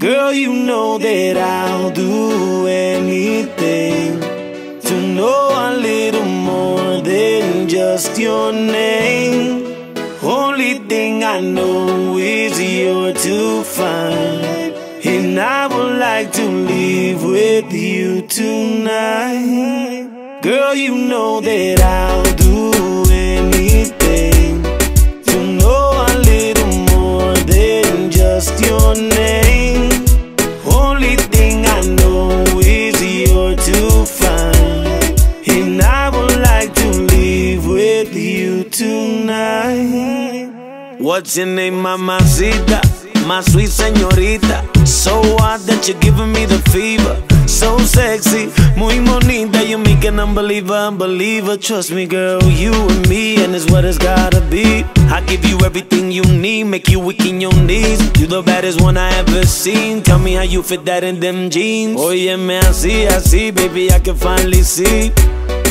Girl, you know that I'll do anything to know a little more than just your name. Only thing I know is you're to find. And I would like to leave with you tonight. Girl, you know that I'll with you tonight. What's your name, mamacita? My sweet señorita. So hot that you're giving me the fever. So sexy, muy bonita. You make an unbeliever, unbeliever. Trust me, girl, you and me, and it's what it's gotta be. I give you everything you need, make you weak in your knees. You the baddest one I ever seen. Tell me how you fit that in them jeans. Oh, I see, I see, baby, I can finally see.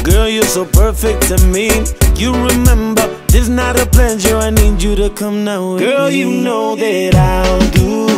Girl, you're so perfect to me. You remember, this not a pleasure. I need you to come now. Girl, you know that I'll do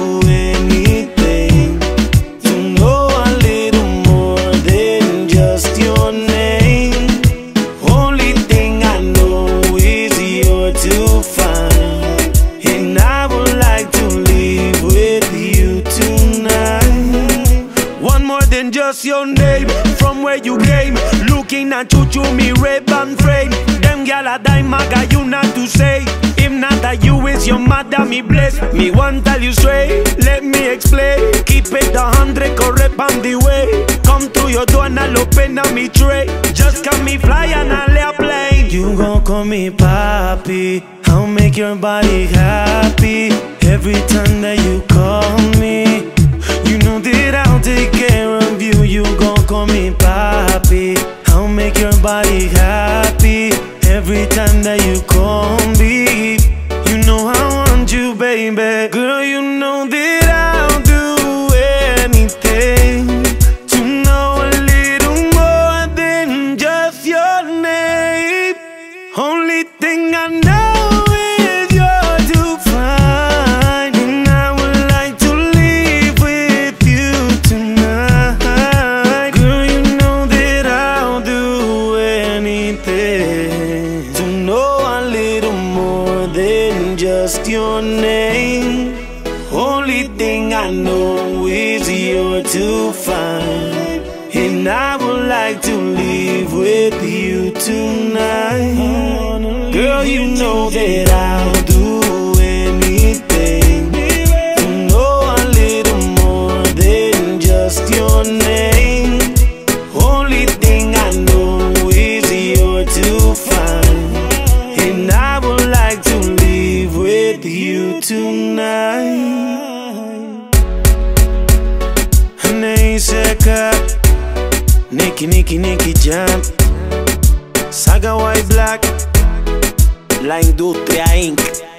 than just your name, from where you came. Looking at you through me red band frame. Them gyal a dime maga, you not to say. If not that you is your mother, me bless. Me want tell you straight, let me explain. Keep it a hundred, correct on the way. Come through your door and I'll open up me tray. Just come me fly and I'll lay a plane. You gon' call me papi. I'll make your body happy every time that you call me. Every time that you call me. Just your name. Only thing I know is you're to find. And I would like to leave with you tonight. Girl, you know that I'll do anything to know a little more than just your name. Anaiseka Nicky, Nicky, Nicky Jam. Saga White Black. La Industria Inc.